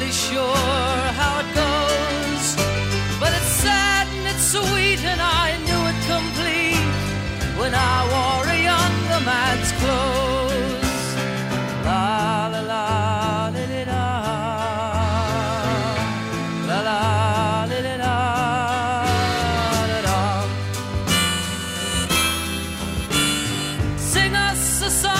really sure how it goes. But it's sad and it's sweet, and I knew it complete when I wore a younger man's clothes. La la la. la. song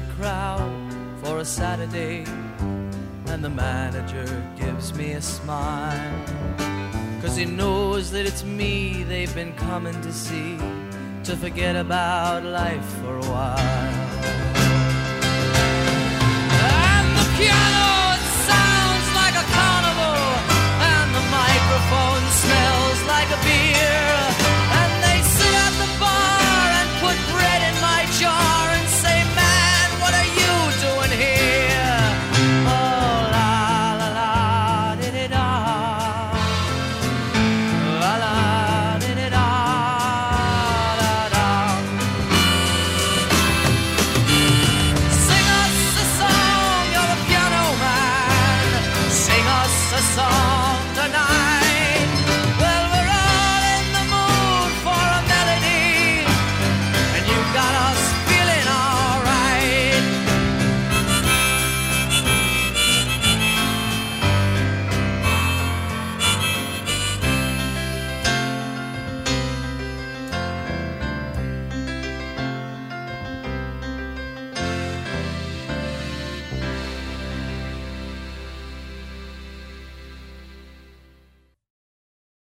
Good crowd for a Saturday, and the manager gives me a smile. Cause he knows that it's me they've been coming to see to forget about life for a while. And the piano